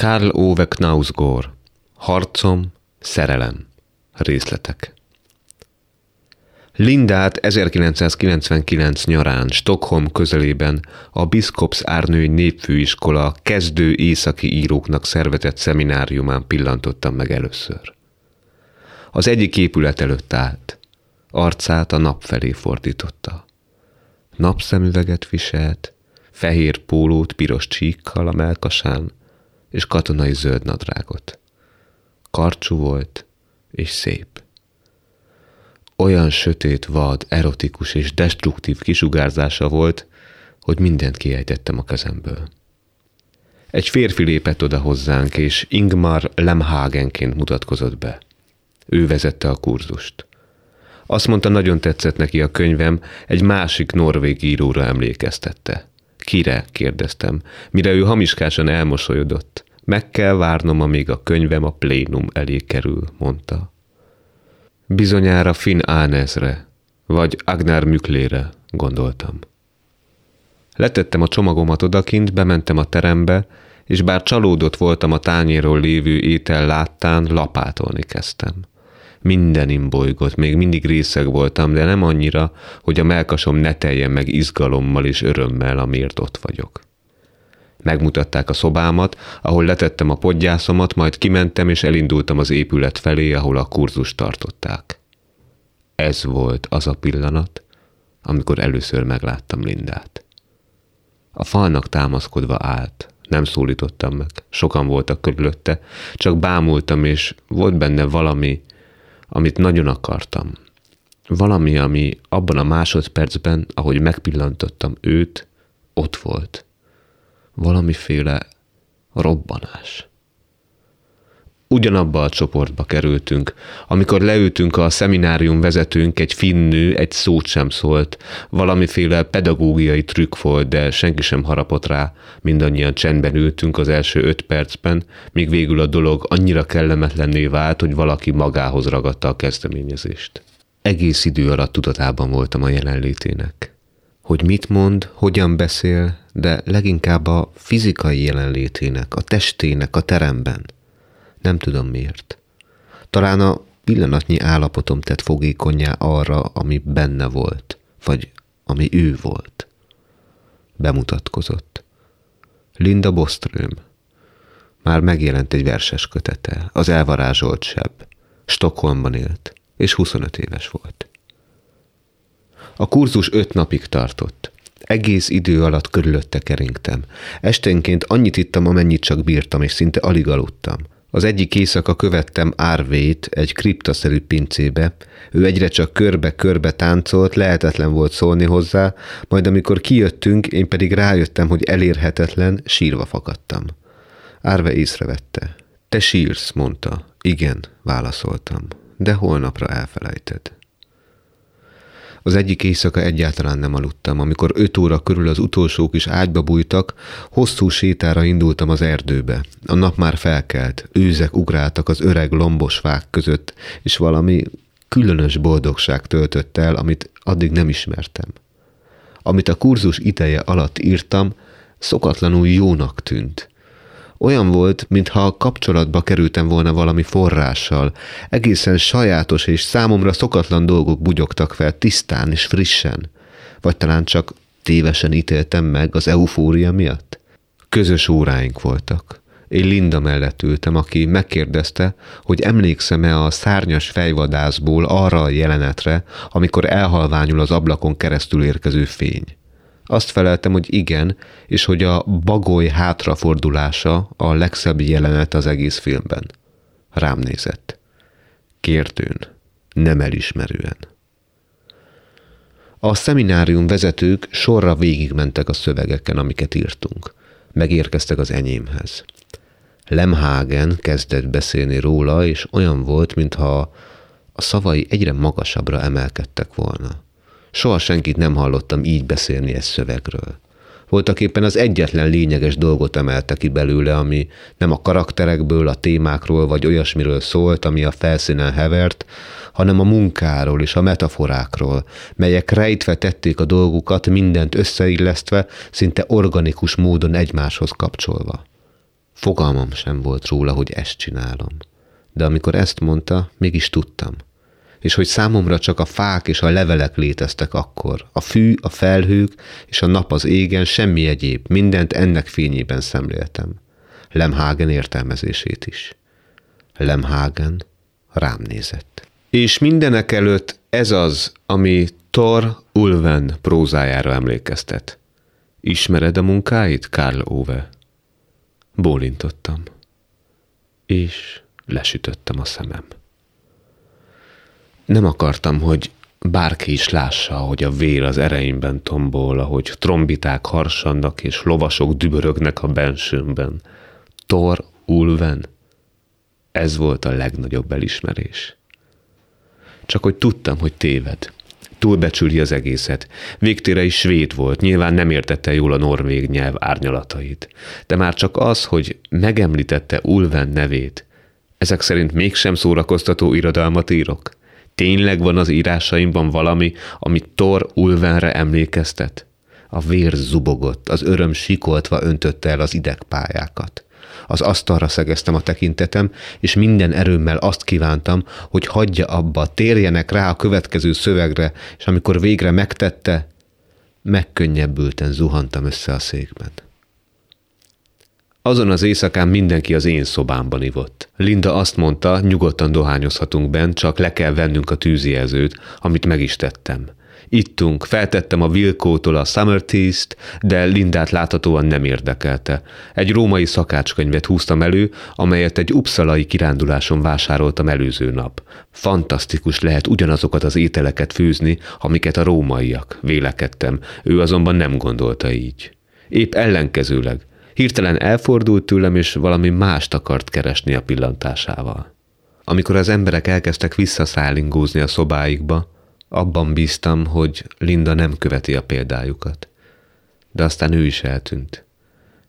Karl Ove Knausgård Harcom, szerelem. Részletek. Lindát 1999 nyarán Stockholm közelében a Biskops Árnői Népfőiskola kezdő északi íróknak szervezett szemináriumán pillantottam meg először. Az egyik épület előtt állt. Arcát a nap felé fordította. Napszemüveget viselt, fehér pólót piros csíkkal a melkasán, és katonai zöld nadrágot. Karcsú volt, és szép. Olyan sötét, vad, erotikus és destruktív kisugárzása volt, hogy mindent kiejtettem a kezemből. Egy férfi lépett oda hozzánk, és Ingmar Lemhagenként mutatkozott be. Ő vezette a kurzust. Azt mondta, nagyon tetszett neki a könyvem, egy másik norvég íróra emlékeztette. Kire? kérdeztem, mire ő hamiskásan elmosolyodott. Meg kell várnom, amíg a könyvem a plénum elé kerül, mondta. Bizonyára Finn Ánezre, vagy Agnar Müklére, gondoltam. Letettem a csomagomat odakint, bementem a terembe, és bár csalódott voltam a tányéról lévő étel láttán, lapátolni kezdtem. Mindenim bolygott, még mindig részeg voltam, de nem annyira, hogy a melkasom ne teljen meg izgalommal és örömmel, amiért ott vagyok. Megmutatták a szobámat, ahol letettem a podgyászomat, majd kimentem és elindultam az épület felé, ahol a kurzust tartották. Ez volt az a pillanat, amikor először megláttam Lindát. A falnak támaszkodva állt, nem szólítottam meg, sokan voltak körülötte, csak bámultam, és volt benne valami, amit nagyon akartam. Valami, ami abban a másodpercben, ahogy megpillantottam őt, ott volt – valamiféle robbanás. Ugyanabba a csoportba kerültünk. Amikor leültünk a szeminárium vezetőnk, egy finnő egy szót sem szólt. Valamiféle pedagógiai trükk volt, de senki sem harapott rá. Mindannyian csendben ültünk az első öt percben, míg végül a dolog annyira kellemetlenné vált, hogy valaki magához ragadta a kezdeményezést. Egész idő alatt tudatában voltam a jelenlétének hogy mit mond, hogyan beszél, de leginkább a fizikai jelenlétének, a testének a teremben. Nem tudom miért. Talán a pillanatnyi állapotom tett fogékonyá arra, ami benne volt, vagy ami ő volt. Bemutatkozott. Linda Boström. Már megjelent egy verses kötete, az elvarázsolt sebb. Stockholmban élt, és 25 éves volt. A kurzus öt napig tartott. Egész idő alatt körülötte keringtem. Esténként annyit ittam, amennyit csak bírtam, és szinte alig aludtam. Az egyik éjszaka követtem Árvét egy kriptaszerű pincébe, ő egyre csak körbe-körbe táncolt, lehetetlen volt szólni hozzá, majd amikor kijöttünk, én pedig rájöttem, hogy elérhetetlen, sírva fakadtam. Árve észrevette. Te sírsz, mondta. Igen, válaszoltam. De holnapra elfelejted. Az egyik éjszaka egyáltalán nem aludtam. Amikor öt óra körül az utolsók is ágyba bújtak, hosszú sétára indultam az erdőbe. A nap már felkelt, őzek ugráltak az öreg lombos fák között, és valami különös boldogság töltött el, amit addig nem ismertem. Amit a kurzus ideje alatt írtam, szokatlanul jónak tűnt. Olyan volt, mintha kapcsolatba kerültem volna valami forrással. Egészen sajátos és számomra szokatlan dolgok bugyogtak fel tisztán és frissen. Vagy talán csak tévesen ítéltem meg az eufória miatt? Közös óráink voltak. Én Linda mellett ültem, aki megkérdezte, hogy emlékszem-e a szárnyas fejvadászból arra a jelenetre, amikor elhalványul az ablakon keresztül érkező fény. Azt feleltem, hogy igen, és hogy a bagoly hátrafordulása a legszebb jelenet az egész filmben. Rám nézett. Kérdőn, nem elismerően. A szeminárium vezetők sorra végigmentek a szövegeken, amiket írtunk. Megérkeztek az enyémhez. Lemhagen kezdett beszélni róla, és olyan volt, mintha a szavai egyre magasabbra emelkedtek volna. Soha senkit nem hallottam így beszélni egy szövegről. Voltak éppen az egyetlen lényeges dolgot emelte ki belőle, ami nem a karakterekből, a témákról vagy olyasmiről szólt, ami a felszínen hevert, hanem a munkáról és a metaforákról, melyek rejtve tették a dolgukat, mindent összeillesztve, szinte organikus módon egymáshoz kapcsolva. Fogalmam sem volt róla, hogy ezt csinálom. De amikor ezt mondta, mégis tudtam. És hogy számomra csak a fák és a levelek léteztek akkor. A fű, a felhők és a nap az égen, semmi egyéb. Mindent ennek fényében szemléltem. Lemhagen értelmezését is. Lemhagen rám nézett. És mindenek előtt ez az, ami Thor Ulven prózájára emlékeztet. Ismered a munkáit, Karl Ove? Bólintottam. És lesütöttem a szemem. Nem akartam, hogy bárki is lássa, hogy a vér az ereimben tombol, ahogy trombiták harsannak és lovasok dübörögnek a bensőmben. Thor Ulven. Ez volt a legnagyobb elismerés. Csak hogy tudtam, hogy téved. Túlbecsüli az egészet. Végtére is svéd volt, nyilván nem értette jól a norvég nyelv árnyalatait. De már csak az, hogy megemlítette Ulven nevét, ezek szerint mégsem szórakoztató irodalmat írok? Tényleg van az írásaimban valami, ami Thor Ulvenre emlékeztet? A vér zubogott, az öröm sikoltva öntötte el az idegpályákat. Az asztalra szegeztem a tekintetem, és minden erőmmel azt kívántam, hogy hagyja abba, térjenek rá a következő szövegre, és amikor végre megtette, megkönnyebbülten zuhantam össze a székben. Azon az éjszakán mindenki az én szobámban ivott. Linda azt mondta, nyugodtan dohányozhatunk bent, csak le kell vennünk a tűzjelzőt, amit meg is tettem. Ittunk, feltettem a Vilkótól a Summer Teast, de Lindát láthatóan nem érdekelte. Egy római szakácskönyvet húztam elő, amelyet egy upszalai kiránduláson vásároltam előző nap. Fantasztikus lehet ugyanazokat az ételeket főzni, amiket a rómaiak, vélekedtem. Ő azonban nem gondolta így. Épp ellenkezőleg. Hirtelen elfordult tőlem, és valami mást akart keresni a pillantásával. Amikor az emberek elkezdtek visszaszállingózni a szobáikba, abban bíztam, hogy Linda nem követi a példájukat. De aztán ő is eltűnt.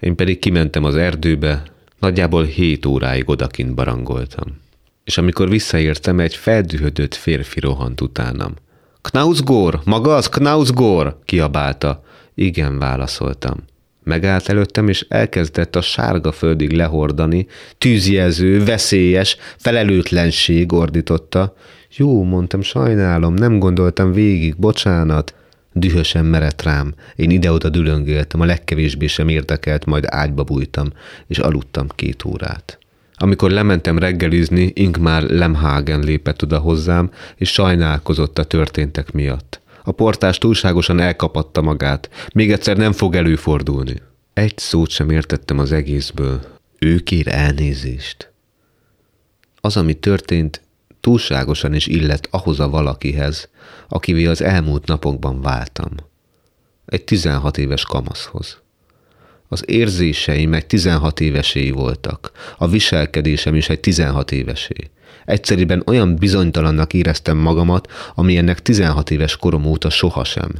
Én pedig kimentem az erdőbe, nagyjából hét óráig odakint barangoltam. És amikor visszaértem, egy feldühödött férfi rohant utánam. Knausgór! Maga az Knausgór! kiabálta. Igen, válaszoltam. Megállt előttem, és elkezdett a sárga földig lehordani, tűzjelző, veszélyes, felelőtlenség ordította, jó, mondtam, sajnálom, nem gondoltam végig, bocsánat. Dühösen merett rám. Én ide-oda dülöngéltem, a legkevésbé sem érdekelt, majd ágyba bújtam, és aludtam két órát. Amikor lementem reggelizni, Ingmar Lemhagen lépett oda hozzám, és sajnálkozott a történtek miatt. A portás túlságosan elkapatta magát. Még egyszer nem fog előfordulni. Egy szót sem értettem az egészből. Ő kér elnézést. Az, ami történt, túlságosan is illett ahhoz a valakihez, akivé az elmúlt napokban váltam. Egy 16 éves kamaszhoz. Az érzéseim egy 16 éveséi voltak, a viselkedésem is egy 16 évesé. Egyszerűen olyan bizonytalannak éreztem magamat, ami ennek 16 éves korom óta sohasem.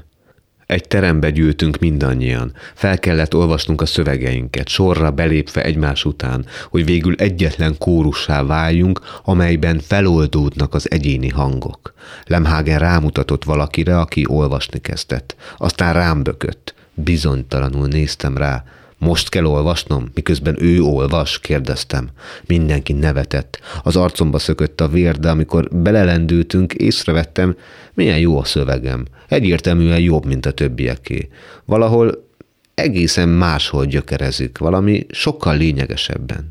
Egy terembe gyűltünk mindannyian. Fel kellett olvasnunk a szövegeinket, sorra belépve egymás után, hogy végül egyetlen kórussá váljunk, amelyben feloldódnak az egyéni hangok. Lemhagen rámutatott valakire, aki olvasni kezdett. Aztán rám bökött. Bizonytalanul néztem rá. Most kell olvasnom, miközben ő olvas, kérdeztem. Mindenki nevetett. Az arcomba szökött a vér, de amikor belelendültünk, észrevettem, milyen jó a szövegem. Egyértelműen jobb, mint a többieké. Valahol egészen máshol gyökerezik, valami sokkal lényegesebben.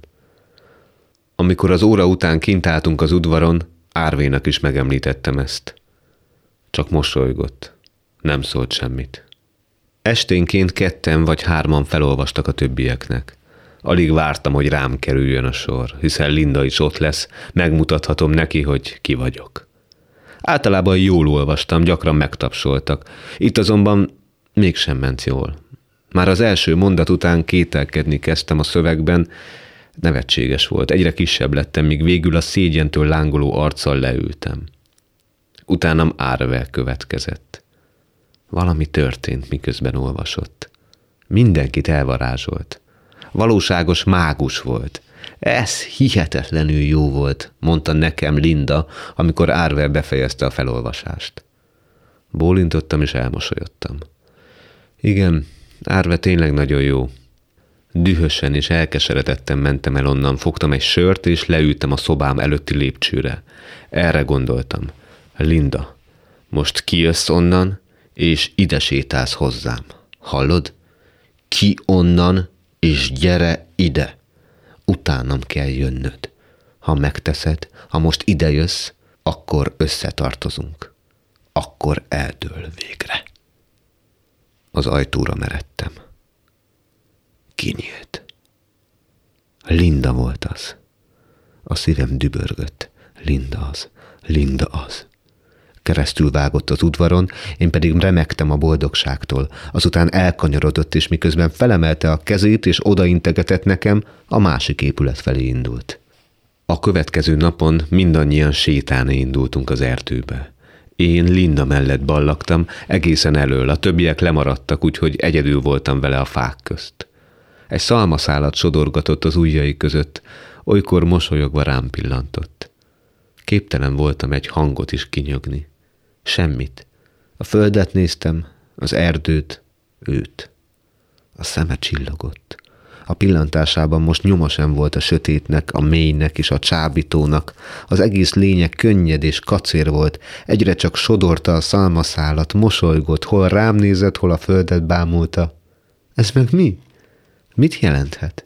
Amikor az óra után kint álltunk az udvaron, Árvénak is megemlítettem ezt. Csak mosolygott. Nem szólt semmit. Esténként ketten vagy hárman felolvastak a többieknek. Alig vártam, hogy rám kerüljön a sor, hiszen Linda is ott lesz, megmutathatom neki, hogy ki vagyok. Általában jól olvastam, gyakran megtapsoltak. Itt azonban mégsem ment jól. Már az első mondat után kételkedni kezdtem a szövegben, nevetséges volt, egyre kisebb lettem, míg végül a szégyentől lángoló arccal leültem. Utánam Árve következett. Valami történt, miközben olvasott. Mindenkit elvarázsolt. Valóságos mágus volt. Ez hihetetlenül jó volt, mondta nekem Linda, amikor Árver befejezte a felolvasást. Bólintottam és elmosolyodtam. Igen, Árve tényleg nagyon jó. Dühösen és elkeseredetten mentem el onnan, fogtam egy sört, és leültem a szobám előtti lépcsőre. Erre gondoltam. Linda, most kijössz onnan, és ide sétálsz hozzám. Hallod? Ki onnan, és gyere ide. Utánam kell jönnöd. Ha megteszed, ha most ide jössz, akkor összetartozunk. Akkor eldől végre. Az ajtóra meredtem. Kinyílt. Linda volt az. A szívem dübörgött. Linda az. Linda az. Keresztül vágott az udvaron, én pedig remektem a boldogságtól. Azután elkanyarodott, és miközben felemelte a kezét, és odaintegetett nekem, a másik épület felé indult. A következő napon mindannyian sétálni indultunk az erdőbe. Én Linda mellett ballaktam, egészen elől, a többiek lemaradtak, úgyhogy egyedül voltam vele a fák közt. Egy szalmaszálat sodorgatott az ujjai között, olykor mosolyogva rám pillantott. Képtelen voltam egy hangot is kinyögni. Semmit. A földet néztem, az erdőt, őt. A szeme csillogott. A pillantásában most nyoma sem volt a sötétnek, a mélynek és a csábítónak. Az egész lények könnyed és kacér volt. Egyre csak sodorta a szalmaszálat, mosolygott, hol rám nézett, hol a földet bámulta. Ez meg mi? Mit jelenthet?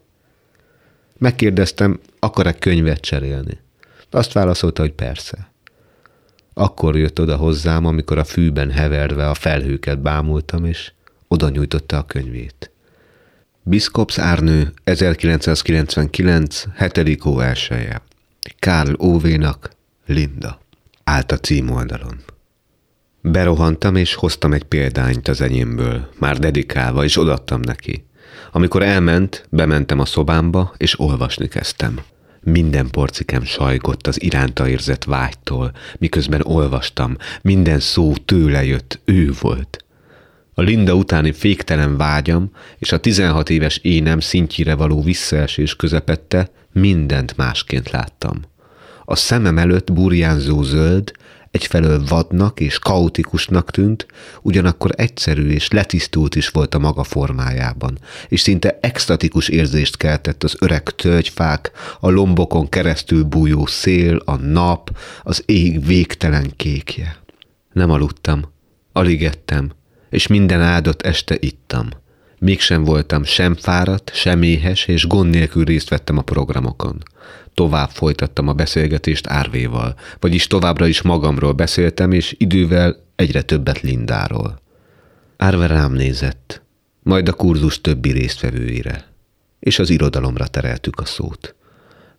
Megkérdeztem, akar-e könyvet cserélni? Azt válaszolta, hogy persze. Akkor jött oda hozzám, amikor a fűben heverve a felhőket bámultam, és oda nyújtotta a könyvét. Biszkops Árnő 1999. 7. hó elsője. Karl Óvénak, Linda. Állt a címoldalon. Berohantam, és hoztam egy példányt az enyémből, már dedikálva, és odattam neki. Amikor elment, bementem a szobámba, és olvasni kezdtem. Minden porcikem sajgott az iránta érzett vágytól, miközben olvastam, minden szó tőle jött, ő volt. A Linda utáni féktelen vágyam és a 16 éves énem szintjére való visszaesés közepette mindent másként láttam. A szemem előtt burjánzó zöld, egyfelől vadnak és kaotikusnak tűnt, ugyanakkor egyszerű és letisztult is volt a maga formájában, és szinte extatikus érzést keltett az öreg tölgyfák, a lombokon keresztül bújó szél, a nap, az ég végtelen kékje. Nem aludtam, alig ettem, és minden áldott este ittam. Mégsem voltam sem fáradt, sem éhes, és gond nélkül részt vettem a programokon. Tovább folytattam a beszélgetést Árvéval, vagyis továbbra is magamról beszéltem, és idővel egyre többet Lindáról. Árve rám nézett, majd a kurzus többi résztvevőire, és az irodalomra tereltük a szót.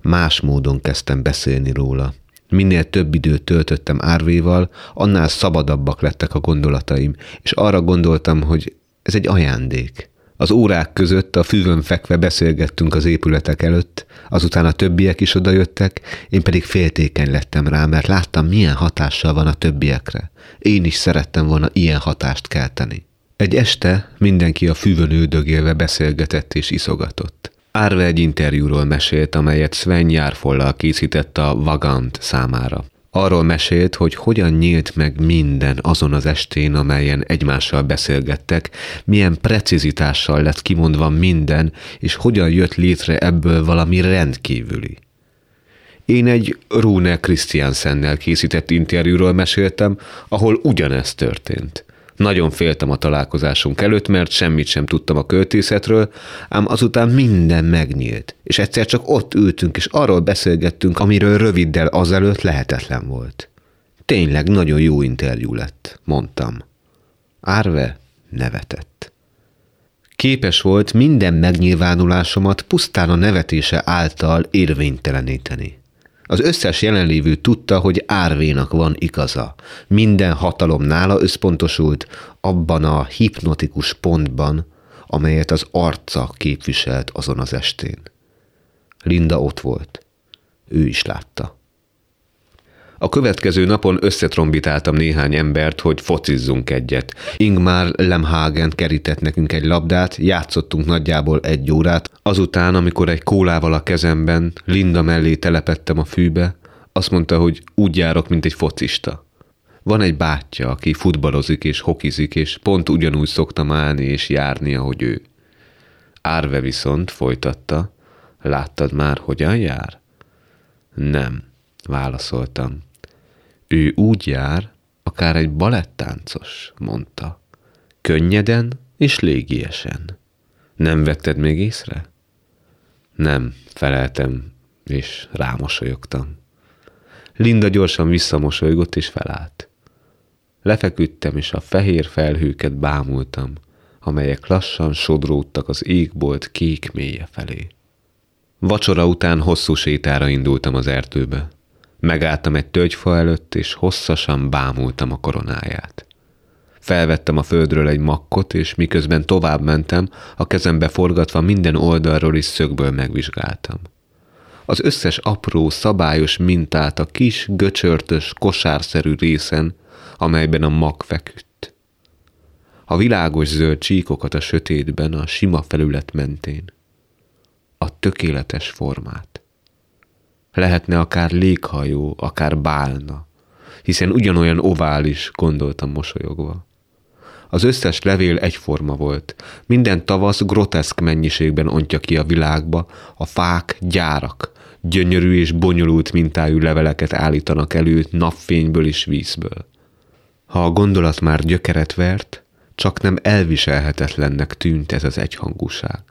Más módon kezdtem beszélni róla, Minél több időt töltöttem Árvéval, annál szabadabbak lettek a gondolataim, és arra gondoltam, hogy ez egy ajándék. Az órák között a füvön fekve beszélgettünk az épületek előtt, azután a többiek is odajöttek, én pedig féltékeny lettem rá, mert láttam, milyen hatással van a többiekre. Én is szerettem volna ilyen hatást kelteni. Egy este mindenki a füvön üldögélve beszélgetett és iszogatott. Árve egy interjúról mesélt, amelyet Sven Járfollal készített a Vagant számára. Arról mesélt, hogy hogyan nyílt meg minden azon az estén, amelyen egymással beszélgettek, milyen precizitással lett kimondva minden, és hogyan jött létre ebből valami rendkívüli. Én egy Rune Christiansennel készített interjúról meséltem, ahol ugyanezt történt. Nagyon féltem a találkozásunk előtt, mert semmit sem tudtam a költészetről, ám azután minden megnyílt, és egyszer csak ott ültünk, és arról beszélgettünk, amiről röviddel azelőtt lehetetlen volt. Tényleg nagyon jó interjú lett, mondtam. Árve nevetett. Képes volt minden megnyilvánulásomat pusztán a nevetése által érvényteleníteni. Az összes jelenlévő tudta, hogy Árvénak van igaza. Minden hatalom nála összpontosult abban a hipnotikus pontban, amelyet az arca képviselt azon az estén. Linda ott volt. Ő is látta. A következő napon összetrombitáltam néhány embert, hogy focizzunk egyet. Ingmar Lemhagen kerített nekünk egy labdát, játszottunk nagyjából egy órát, azután, amikor egy kólával a kezemben Linda mellé telepettem a fűbe, azt mondta, hogy úgy járok, mint egy focista. Van egy bátyja, aki futballozik és hokizik, és pont ugyanúgy szoktam állni és járni, ahogy ő. Árve viszont folytatta, láttad már, hogyan jár? Nem, válaszoltam. Ő úgy jár, akár egy balettáncos, mondta. Könnyeden és légiesen. Nem vetted még észre? Nem, feleltem, és rámosolyogtam. Linda gyorsan visszamosolygott és felállt. Lefeküdtem, és a fehér felhőket bámultam, amelyek lassan sodródtak az égbolt kék mélye felé. Vacsora után hosszú sétára indultam az erdőbe. Megálltam egy tölgyfa előtt, és hosszasan bámultam a koronáját. Felvettem a földről egy makkot, és miközben tovább mentem, a kezembe forgatva minden oldalról is szögből megvizsgáltam. Az összes apró, szabályos mintát a kis, göcsörtös, kosárszerű részen, amelyben a mag feküdt. A világos zöld csíkokat a sötétben, a sima felület mentén. A tökéletes formát. Lehetne akár léghajó, akár bálna, hiszen ugyanolyan ovális, gondoltam mosolyogva. Az összes levél egyforma volt. Minden tavasz groteszk mennyiségben ontja ki a világba, a fák gyárak, gyönyörű és bonyolult mintájú leveleket állítanak elő napfényből és vízből. Ha a gondolat már gyökeret vert, csak nem elviselhetetlennek tűnt ez az egyhangúság.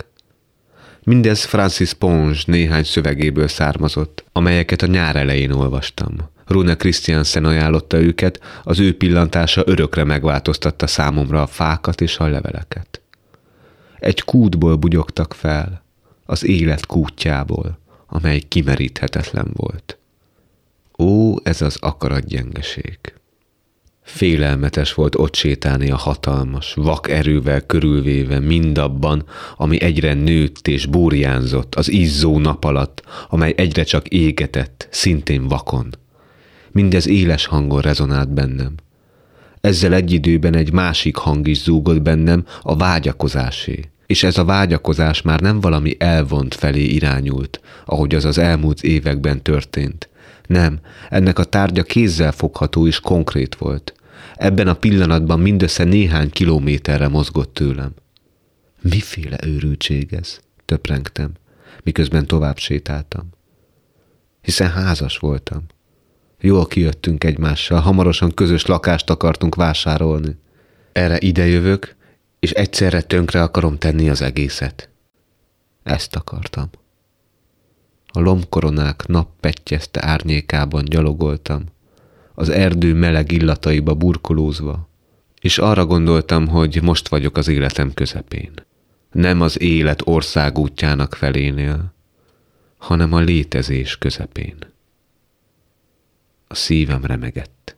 Mindez Francis Ponge néhány szövegéből származott, amelyeket a nyár elején olvastam. Rune Christiansen ajánlotta őket, az ő pillantása örökre megváltoztatta számomra a fákat és a leveleket. Egy kútból bugyogtak fel, az élet kútjából, amely kimeríthetetlen volt. Ó, ez az akaratgyengeség! Félelmetes volt ott sétálni a hatalmas, vak erővel körülvéve mindabban, ami egyre nőtt és burjánzott az izzó nap alatt, amely egyre csak égetett, szintén vakon. Mindez éles hangon rezonált bennem. Ezzel egy időben egy másik hang is zúgott bennem, a vágyakozásé. És ez a vágyakozás már nem valami elvont felé irányult, ahogy az az elmúlt években történt. Nem, ennek a tárgya kézzel fogható és konkrét volt. Ebben a pillanatban mindössze néhány kilométerre mozgott tőlem. Miféle őrültség ez? Töprengtem, miközben tovább sétáltam. Hiszen házas voltam. Jól kijöttünk egymással, hamarosan közös lakást akartunk vásárolni. Erre idejövök, és egyszerre tönkre akarom tenni az egészet. Ezt akartam. A lombkoronák nappettyezte árnyékában gyalogoltam, az erdő meleg illataiba burkolózva, és arra gondoltam, hogy most vagyok az életem közepén. Nem az élet országútjának felénél, hanem a létezés közepén. A szívem remegett.